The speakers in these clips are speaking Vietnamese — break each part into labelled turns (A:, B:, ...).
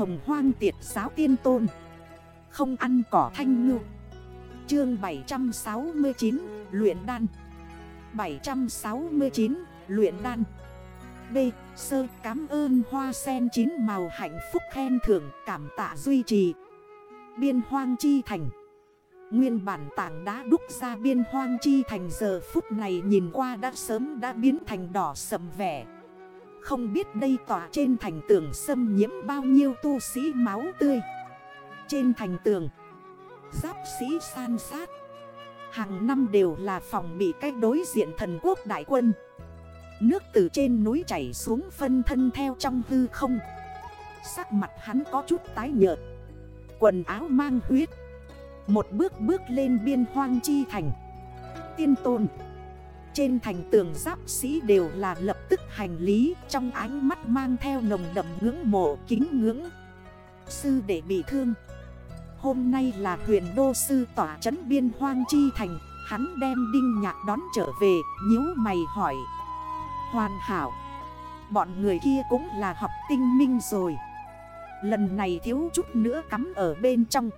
A: Hồng hoang tiệt giáo tiên tôn. Không ăn cỏ thanh ngư. Chương 769 Luyện đan. 769 Luyện đan. B. Sơ cảm ơn hoa sen chín màu hạnh phúc khen thưởng, cảm tạ duy trì. Biên hoang chi thành. Nguyên bản tảng đá đúc ra biên hoang chi thành giờ phút này nhìn qua đã sớm đã biến thành đỏ sầm vẻ. Không biết đây tỏa trên thành tường xâm nhiễm bao nhiêu tu sĩ máu tươi. Trên thành tường, Giáp sĩ san sát. Hàng năm đều là phòng bị cách đối diện thần quốc đại quân. Nước từ trên núi chảy xuống phân thân theo trong hư không. Sắc mặt hắn có chút tái nhợt. Quần áo mang huyết. Một bước bước lên biên hoang chi thành. Tiên tôn. Trên thành tường giáp sĩ đều là lập tức hành lý, Trong ánh mắt mang theo nồng đậm ngưỡng mộ, kính ngưỡng. Sư để bị thương. Hôm nay là huyền đô sư tỏa trấn biên hoang chi thành, Hắn đem đinh nhạc đón trở về, nhíu mày hỏi. Hoàn hảo. Bọn người kia cũng là học tinh minh rồi. Lần này thiếu chút nữa cắm ở bên trong.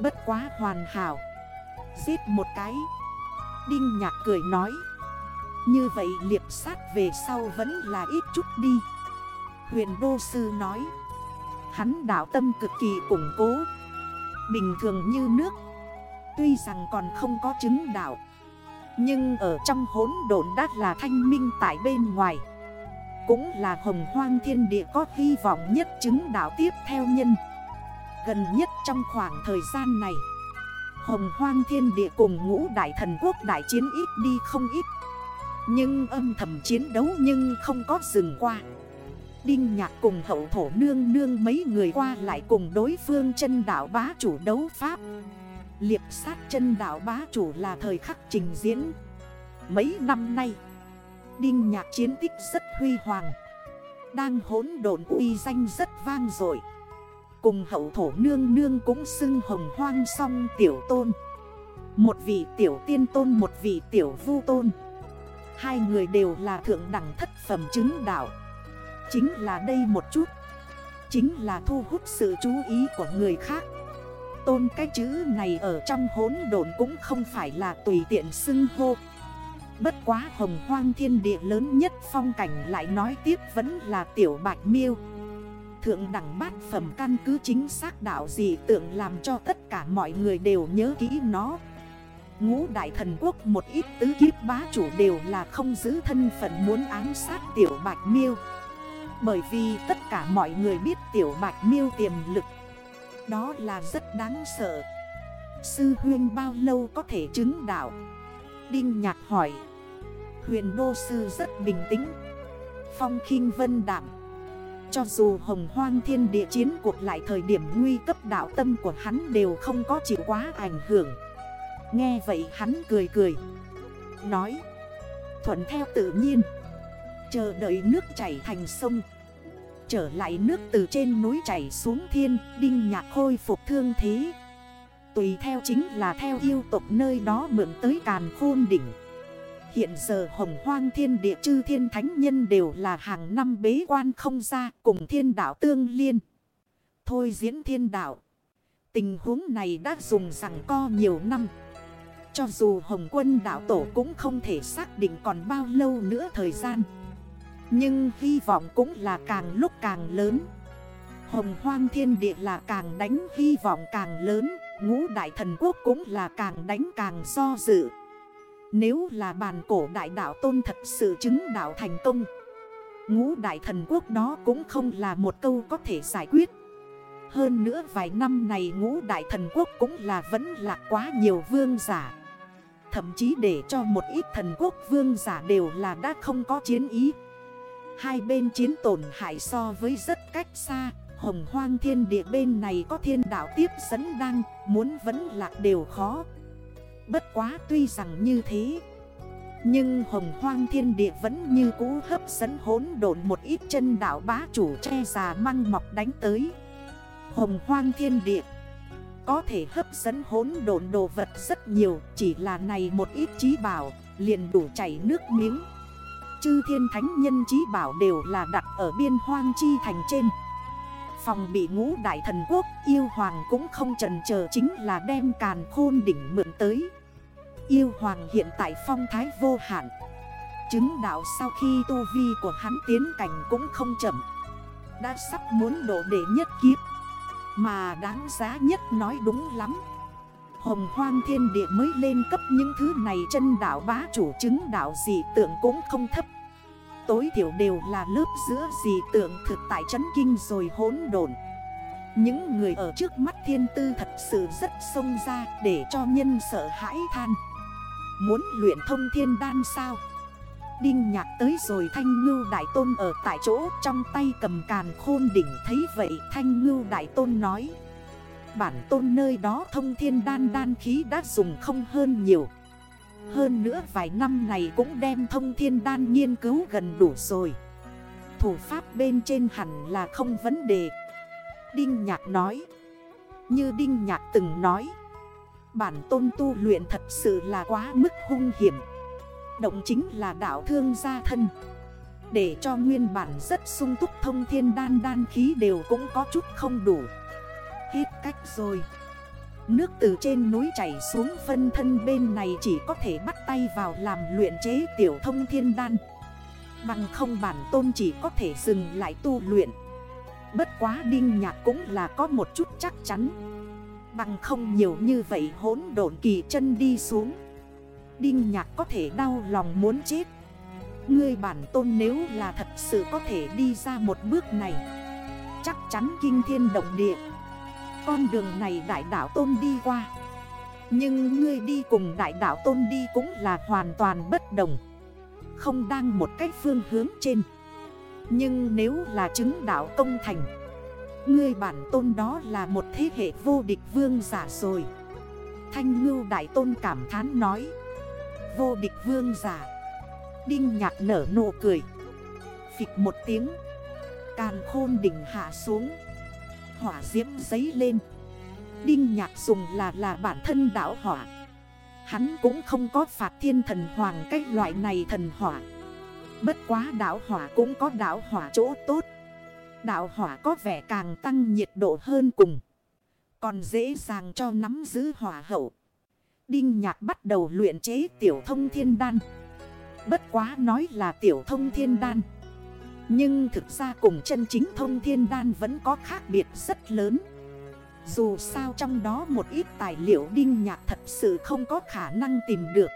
A: Bất quá hoàn hảo. Giết một cái. Đinh nhạc cười nói. Như vậy liệp sát về sau vẫn là ít chút đi. Huyền đô sư nói, Hắn đảo tâm cực kỳ củng cố. Bình thường như nước, Tuy rằng còn không có chứng đạo, Nhưng ở trong hốn độn đát là thanh minh tại bên ngoài. Cũng là hồng hoang thiên địa có hy vọng nhất chứng đạo tiếp theo nhân. Gần nhất trong khoảng thời gian này, Hồng hoang thiên địa cùng ngũ đại thần quốc đại chiến ít đi không ít. Nhưng âm thầm chiến đấu nhưng không có dừng qua. Đinh nhạc cùng hậu thổ nương nương mấy người qua lại cùng đối phương chân đảo bá chủ đấu pháp. Liệp sát chân đảo bá chủ là thời khắc trình diễn. Mấy năm nay, Đinh nhạc chiến tích rất huy hoàng. Đang hỗn độn uy danh rất vang dội. Cùng hậu thổ nương nương cũng xưng hồng hoang song tiểu tôn. Một vị tiểu tiên tôn, một vị tiểu vu tôn. Hai người đều là thượng đẳng thất phẩm chứng đạo. Chính là đây một chút. Chính là thu hút sự chú ý của người khác. Tôn cái chữ này ở trong hốn đồn cũng không phải là tùy tiện xưng hô. Bất quá hồng hoang thiên địa lớn nhất phong cảnh lại nói tiếp vẫn là tiểu bạch miêu. Thượng đẳng bát phẩm căn cứ chính xác đạo gì tượng làm cho tất cả mọi người đều nhớ kỹ nó. Ngũ đại thần quốc một ít tứ kiếp bá chủ đều là không giữ thân phận muốn ám sát tiểu bạch miêu. Bởi vì tất cả mọi người biết tiểu bạch miêu tiềm lực. Đó là rất đáng sợ. Sư huyên bao lâu có thể chứng đạo? Đinh nhạc hỏi. Huyền đô sư rất bình tĩnh. Phong khinh vân đảm Cho dù hồng hoang thiên địa chiến cuộc lại thời điểm nguy cấp đạo tâm của hắn đều không có chịu quá ảnh hưởng. Nghe vậy hắn cười cười Nói, Thuận theo tự nhiên, Chờ đợi nước chảy thành sông Trở lại nước từ trên núi chảy xuống thiên, Đinh nhạc khôi phục thương thế Tùy theo chính là theo yêu tục nơi đó mượn tới càn khôn đỉnh Hiện giờ hồng hoang thiên địa chư thiên thánh nhân đều là hàng năm bế quan không ra cùng thiên đạo tương liên. Thôi diễn thiên đạo. Tình huống này đã dùng rằng co nhiều năm. Cho dù hồng quân đạo tổ cũng không thể xác định còn bao lâu nữa thời gian. Nhưng hy vọng cũng là càng lúc càng lớn. Hồng hoang thiên địa là càng đánh hy vọng càng lớn, Ngũ đại thần quốc cũng là càng đánh càng do dự. Nếu là bàn cổ đại đạo tôn thật sự chứng đạo thành công, Ngũ đại thần quốc đó cũng không là một câu có thể giải quyết. Hơn nữa vài năm này ngũ đại thần quốc cũng là vẫn là quá nhiều vương giả. Thậm chí để cho một ít thần quốc vương giả đều là đã không có chiến ý. Hai bên chiến tổn hại so với rất cách xa, Hồng hoang thiên địa bên này có thiên đạo tiếp dẫn đang, Muốn vẫn lạc đều khó. Bất quá tuy rằng như thế, Nhưng hồng hoang thiên địa vẫn như cũ hấp dẫn hốn độn một ít chân đảo bá chủ che già măng mọc đánh tới. Hồng hoang thiên địa có thể hấp dẫn hốn độn đồ vật rất nhiều, Chỉ là này một ít trí bảo, liền đủ chảy nước miếng. Chư thiên thánh nhân trí bảo đều là đặt ở biên hoang chi thành trên. Phòng bị ngũ đại thần quốc, Yêu hoàng cũng không trần chờ chính là đem càn khôn đỉnh mượn tới. Yêu hoàng hiện tại phong thái vô hạn. Chứng đạo sau khi tu vi của hắn tiến cảnh cũng không chậm. Đã sắp muốn độ đệ nhất kiếp. Mà đáng giá nhất nói đúng lắm. Hồng hoang thiên địa mới lên cấp những thứ này chân đảo bá chủ chứng đảo dị tượng cũng không thấp. Tối thiểu đều là lớp giữa dị tượng thực tại chấn kinh rồi hỗn độn. Những người ở trước mắt thiên tư thật sự rất sông ra để cho nhân sợ hãi than. Muốn luyện thông thiên đan sao? Đinh nhạc tới rồi thanh ngưu đại tôn ở tại chỗ, trong tay cầm càn khôn đỉnh thấy vậy thanh ngưu đại tôn nói, Bản tôn nơi đó thông thiên đan đan khí đã dùng không hơn nhiều. Hơn nữa vài năm này cũng đem thông thiên đan nghiên cứu gần đủ rồi. Thủ pháp bên trên hẳn là không vấn đề. Đinh Nhạc nói, Như Đinh Nhạc từng nói, Bản tôn tu luyện thật sự là quá mức hung hiểm. Động chính là đảo thương gia thân. Để cho nguyên bản rất sung túc thông thiên đan đan khí đều cũng có chút không đủ. Hết cách rồi. Nước từ trên núi chảy xuống phân thân bên này chỉ có thể bắt tay vào làm luyện chế tiểu thông thiên đan. Bằng không bản tôn chỉ có thể dừng lại tu luyện. Bất quá đinh nhạc cũng là có một chút chắc chắn. Bằng không nhiều như vậy hỗn độn kỳ chân đi xuống. Đinh nhạc có thể đau lòng muốn chết. Ngươi bản tôn nếu là thật sự có thể đi ra một bước này, Chắc chắn kinh thiên động địa. Con đường này đại đảo tôn đi qua. Nhưng ngươi đi cùng đại đảo tôn đi cũng là hoàn toàn bất đồng. Không đang một cách phương hướng trên. Nhưng nếu là chứng đảo công thành, Ngươi bản tôn đó là một thế hệ vô địch vương giả rồi. Thanh ngưu đại tôn cảm thán nói Vô địch vương giả. Đinh nhạc nở nụ cười. Phịch một tiếng. Càn khôn đỉnh hạ xuống. Hỏa diễm giấy lên. Đinh nhạc dùng là là bản thân đảo hỏa. Hắn cũng không có phạt thiên thần hoàng cái loại này thần hỏa. Bất quá đảo hỏa cũng có đảo hỏa chỗ tốt. Đảo hỏa có vẻ càng tăng nhiệt độ hơn cùng. Còn dễ dàng cho nắm giữ hỏa hậu. Đinh nhạc bắt đầu luyện chế tiểu thông thiên đan. Bất quá nói là tiểu thông thiên đan. Nhưng thực ra cùng chân chính thông thiên đan vẫn có khác biệt rất lớn. Dù sao trong đó một ít tài liệu đinh nhạc thật sự không có khả năng tìm được.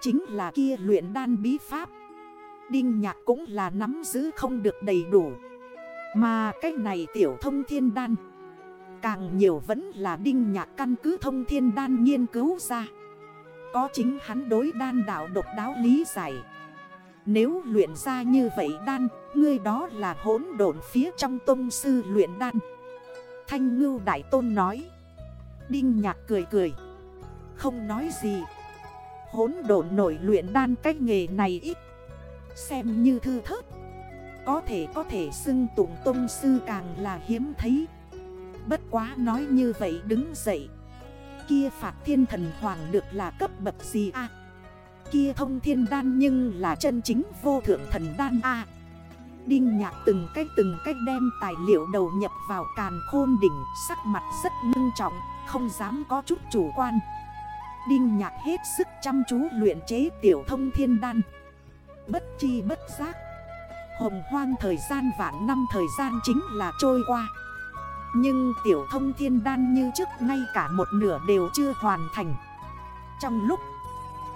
A: Chính là kia luyện đan bí pháp. Đinh nhạc cũng là nắm giữ không được đầy đủ. Mà cái này tiểu thông thiên đan Càng nhiều vẫn là đinh nhạc căn cứ thông thiên đan nghiên cứu ra. Có chính hắn đối đan đạo độc đáo lý giải. Nếu luyện ra như vậy đan, Ngươi đó là hỗn độn phía trong tôn sư luyện đan. Thanh ngưu đại tôn nói. Đinh nhạc cười cười. Không nói gì. Hỗn độn nổi luyện đan cách nghề này ít. Xem như thư thớt. Có thể có thể xưng tụng tôn sư càng là hiếm thấy. Bất quá nói như vậy đứng dậy. Kia phạt thiên thần hoàng được là cấp bậc gì a? Kia thông thiên đan nhưng là chân chính vô thượng thần đan a. Đinh nhạc từng cách từng cách đem tài liệu đầu nhập vào càn khôn đỉnh Sắc mặt rất ngưng trọng, không dám có chút chủ quan. Đinh nhạc hết sức chăm chú luyện chế tiểu thông thiên đan. Bất chi bất giác Hồng hoang thời gian vạn năm thời gian chính là trôi qua. Nhưng tiểu thông thiên đan như trước ngay cả một nửa đều chưa hoàn thành. Trong lúc,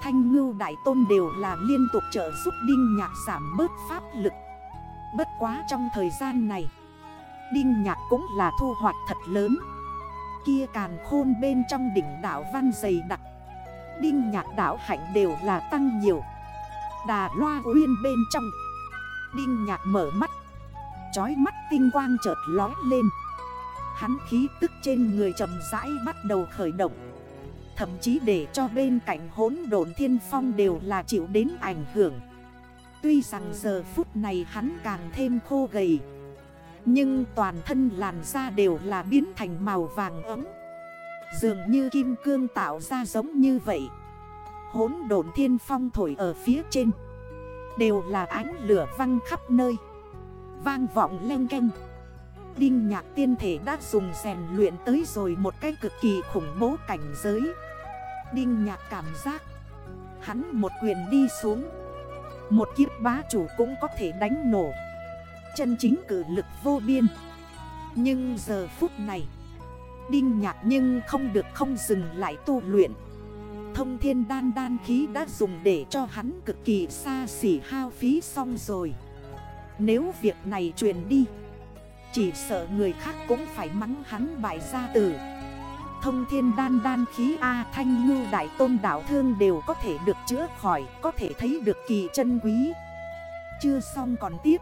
A: Thanh ngưu đại tôn đều là liên tục trợ giúp Đinh Nhạc giảm bớt pháp lực. Bất quá trong thời gian này, Đinh Nhạc cũng là thu hoạch thật lớn. Kia càn khôn bên trong đỉnh đảo văn dày đặc, Đinh Nhạc đảo hạnh đều là tăng nhiều. Đà loa uyên bên trong, Đinh nhạc mở mắt, Chói mắt tinh quang chợt lói lên. Hắn khí tức trên người chậm rãi bắt đầu khởi động. Thậm chí để cho bên cạnh hốn đồn thiên phong đều là chịu đến ảnh hưởng. Tuy rằng giờ phút này hắn càng thêm khô gầy, Nhưng toàn thân làn da đều là biến thành màu vàng ấm. Dường như kim cương tạo ra giống như vậy. Hốn đồn thiên phong thổi ở phía trên. Đều là ánh lửa văng khắp nơi. Vang vọng len canh Đinh nhạc tiên thể đã dùng rèn luyện tới rồi một cái cực kỳ khủng bố cảnh giới. Đinh nhạc cảm giác Hắn một quyền đi xuống, Một kiếp bá chủ cũng có thể đánh nổ. Chân chính cử lực vô biên. Nhưng giờ phút này, Đinh nhạc nhưng không được không dừng lại tu luyện. Thông thiên đan đan khí đã dùng để cho hắn cực kỳ xa xỉ hao phí xong rồi. Nếu việc này truyền đi chỉ sợ người khác cũng phải mắng hắn bại gia tử. Thông thiên đan đan khí A thanh ngư đại tôn đảo thương đều có thể được chữa khỏi, Có thể thấy được kỳ chân quý. Chưa xong còn tiếp.